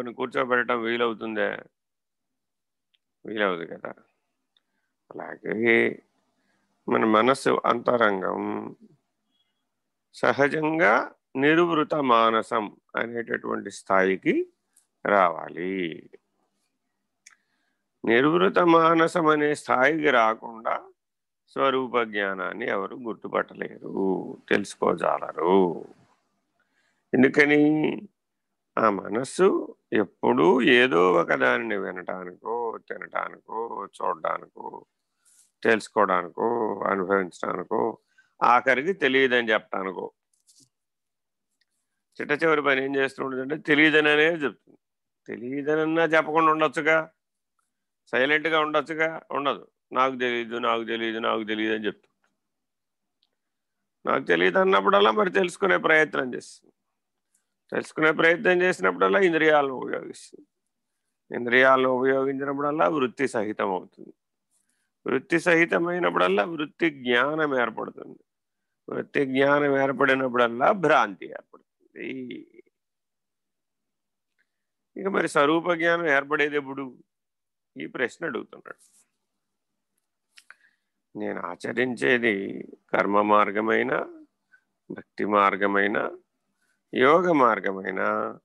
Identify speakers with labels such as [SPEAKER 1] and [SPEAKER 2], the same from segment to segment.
[SPEAKER 1] కొన్ని కూర్చోబెట్టడం వీలవుతుందే? వీలవుతుంది కదా. అలాగే మన మనస్సు అంతరంగం సహజంగా నిరువృత మానసం అనేటటువంటి స్థాయికి రావాలి. నిర్వృత మానసం అనే స్థాయికి రాకుండా స్వరూప జ్ఞానాన్ని ఎవరు గుర్తుపట్టలేరు. తెలుసుకోజాలరు ఎందుకని? ఆ మనస్సు ఎప్పుడూ ఏదో ఒక దానిని వినటానికో తినటానికో చూడడానికో తెలుసుకోవడానికో అనుభవించడానికో ఆఖరికి తెలియదని చెప్పడానికో చిట్ట చివరి పని ఏం చేస్తుంటుందంటే తెలియదని అనేది చెప్తుంది. తెలియదనన్నా చెప్పకుండా ఉండొచ్చుగా. సైలెంట్గా ఉండొచ్చుగా. ఉండదు. నాకు తెలియదు నాకు తెలియదు నాకు తెలియదు అని చెప్తుంది. నాకు తెలియదు అన్నప్పుడల్లా మరి తెలుసుకునే ప్రయత్నం చేస్తుంది. తెలుసుకునే ప్రయత్నం చేసినప్పుడల్లా ఇంద్రియాలను ఉపయోగిస్తుంది. ఇంద్రియాలను ఉపయోగించినప్పుడల్లా వృత్తి సహితం అవుతుంది. వృత్తి సహితమైనప్పుడల్లా వృత్తి జ్ఞానం ఏర్పడుతుంది. వృత్తి జ్ఞానం ఏర్పడినప్పుడల్లా భ్రాంతి ఏర్పడుతుంది. ఇక మరి స్వరూప జ్ఞానం ఏర్పడేది ఎప్పుడు? ఈ ప్రశ్న అడుగుతున్నాడు. నేను ఆచరించేది కర్మ మార్గమైన భక్తి మార్గమైన యోగ మార్గమైనా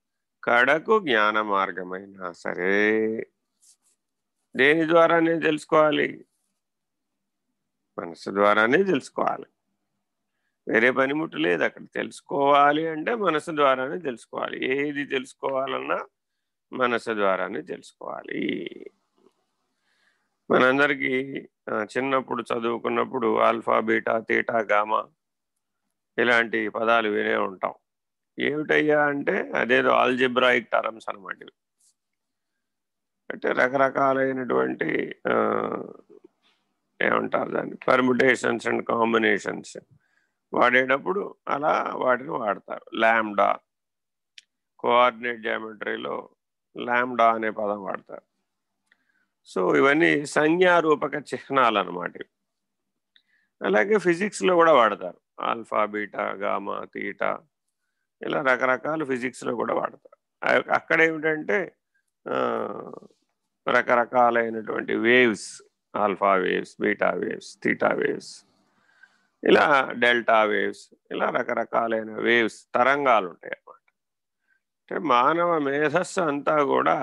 [SPEAKER 1] కడకు జ్ఞాన మార్గమైనా సరే దేని ద్వారానే తెలుసుకోవాలి? మనసు ద్వారానే తెలుసుకోవాలి. వేరే పనిముట్టు లేదు అక్కడ తెలుసుకోవాలి అంటే మనసు ద్వారానే తెలుసుకోవాలి. ఏది తెలుసుకోవాలన్నా మనసు ద్వారానే తెలుసుకోవాలి. మనందరికీ చిన్నప్పుడు చదువుకున్నప్పుడు ఆల్ఫా బీటా తీటా గామా ఇలాంటి పదాలు వినే ఉంటాం. ఏమిటయ్యా అంటే అదేదో ఆల్జిబ్రాయిక్ టర్మ్స్ అనమాట అంటే రకరకాలైనటువంటి ఏమంటారు దాన్ని? Permutations and combinations. వాడేటప్పుడు అలా వాటిని వాడతారు. ల్యాండా కోఆర్డినేట్ జామెట్రీలో ల్యాండా అనే పదం వాడతారు. సో ఇవన్నీ సంజ్ఞారూపక చిహ్నాలు అనమాట అలాగే ఫిజిక్స్లో కూడా వాడతారు. Alpha beta gamma theta. ఇలా రకరకాల ఫిజిక్స్లో కూడా వాడతారు. అక్కడ ఏమిటంటే రకరకాలైనటువంటి waves alpha waves beta waves theta waves ఇలా డెల్టా వేవ్స్ ఇలా రకరకాలైన వేవ్స్ తరంగాలు ఉంటాయి అన్నమాట. అంటే మానవ మేధస్సు అంతా కూడా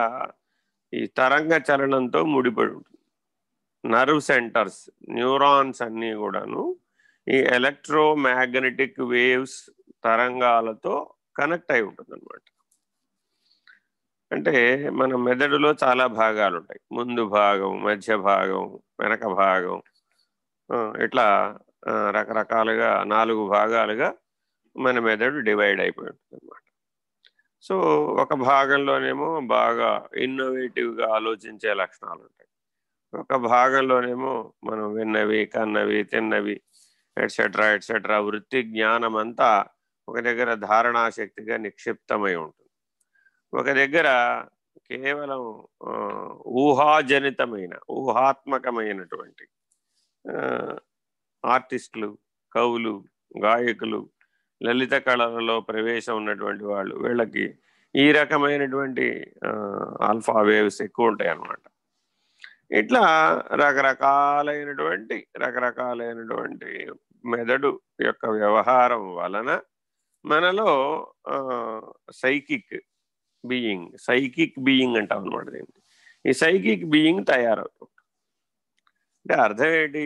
[SPEAKER 1] ఈ తరంగ చలనంతో ముడిపడి ఉంటుంది. నర్వ్ సెంటర్స్ న్యూరాన్స్ అన్నీ కూడాను ఈ ఎలక్ట్రోమాగ్నెటిక్ వేవ్స్ తరంగాలతో కనెక్ట్ అయి ఉంటుంది అనమాట అంటే మన మెదడులో చాలా భాగాలు ఉంటాయి ముందు భాగం మధ్య భాగం వెనక భాగం ఇట్లా రకరకాలుగా నాలుగు భాగాలుగా మన మెదడు డివైడ్ అయిపోయి ఉంటుంది అనమాట సో ఒక భాగంలోనేమో బాగా ఇన్నోవేటివ్గా ఆలోచించే లక్షణాలు ఉంటాయి ఒక భాగంలోనేమో మనం విన్నవి కన్నవి తిన్నవి ఎట్సెట్రా ఎట్సెట్రా వృత్తి జ్ఞానం అంతా ఒక దగ్గర ధారణాశక్తిగా నిక్షిప్తమై ఉంటుంది. ఒక దగ్గర కేవలం ఊహాజనితమైన ఊహాత్మకమైనటువంటి ఆర్టిస్టులు కవులు గాయకులు లలిత కళలలో ప్రవేశం ఉన్నటువంటి వాళ్ళు వీళ్ళకి ఈ రకమైనటువంటి ఆల్ఫా వేవ్స్ ఎక్కువ ఉంటాయి అన్నమాట ఇట్లా రకరకాలైనటువంటి రకరకాలైనటువంటి మెదడు యొక్క వ్యవహారం వలన మనలో సైకిక్ బీయింగ్ సైకిక్ బీయింగ్ అంటాం అనమాట దీన్ని. ఈ సైకిక్ బీయింగ్ తయారవుతుంది. అంటే అర్థం ఏంటి?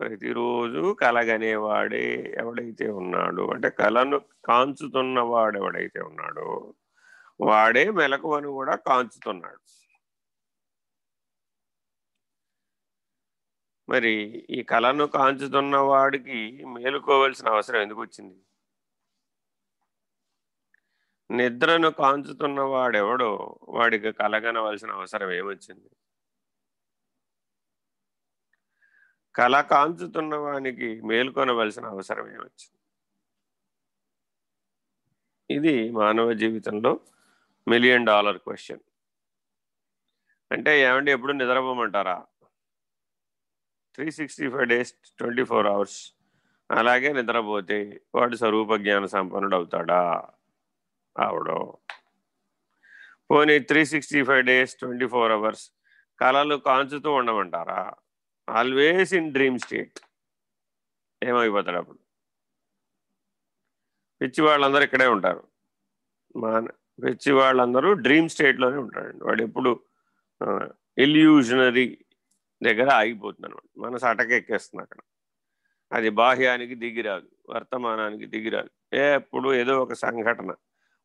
[SPEAKER 1] ప్రతిరోజు కలగనేవాడే ఎవడైతే ఉన్నాడో అంటే కళను కాంచుతున్నవాడు ఎవడైతే ఉన్నాడో వాడే మెలకువను కూడా కాంచుతున్నాడు. మరి ఈ కళను కాంచుతున్న వాడికి మేలుకోవాల్సిన అవసరం ఎందుకు వచ్చింది నిద్రను కాంచుతున్న వాడెవడో వాడికి కలగనవలసిన అవసరం ఏమొచ్చింది? కళ కాంచుతున్న వానికి మేల్కొనవలసిన అవసరం ఏమొచ్చింది? ఇది మానవ జీవితంలో మిలియన్ డాలర్ క్వశ్చన్. అంటే ఏమంటే ఎప్పుడు నిద్రపోమంటారా? Three sixty five days twenty four hours అలాగే నిద్రపోతే వాడు స్వరూప జ్ఞాన సంపన్నుడు అవుతాడా రావడం. పోనీ three sixty five days twenty four hours కళలు కాంచుతూ ఉండమంటారా? ఆల్వేస్ ఇన్ డ్రీమ్ స్టేట్ ఏమైపోతాడు అప్పుడు? పిచ్చి వాళ్ళందరూ ఇక్కడే ఉంటారు. మా పిచ్చి వాళ్ళందరూ డ్రీమ్ స్టేట్లోనే ఉంటారండి. వాడు ఎప్పుడు ఇల్యూజనరీ దగ్గర ఆగిపోతుంది అనమాట మనసు అటకెక్కేస్తుంది అక్కడ. అది బాహ్యానికి దిగిరాదు వర్తమానానికి దిగిరాదు ఎప్పుడు ఏదో ఒక సంఘటన.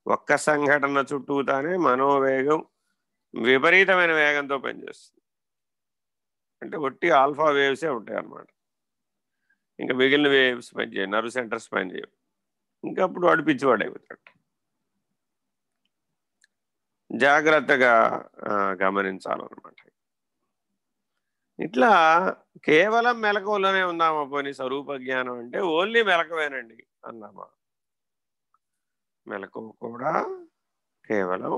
[SPEAKER 1] ఒక్క సంఘటన చుట్టూతానే మనోవేగం విపరీతమైన వేగంతో పనిచేస్తుంది. అంటే ఒట్టి ఆల్ఫా వేవ్సే ఉంటాయి అన్నమాట ఇంకా మిగిలిన వేవ్స్ పనిచేయవు నర్వ్ సెంటర్స్ పనిచేయవు. ఇంకా అప్పుడు వాడు పిచ్చివాడు అయిపోతాడు. జాగ్రత్తగా గమనించాలన్నమాట. ఇట్లా కేవలం మెలకువలోనే ఉందామా పోనీ? స్వరూప జ్ఞానం అంటే ఓన్లీ మెలకవేనండి అన్నామా? మెలకువ కూడా కేవలం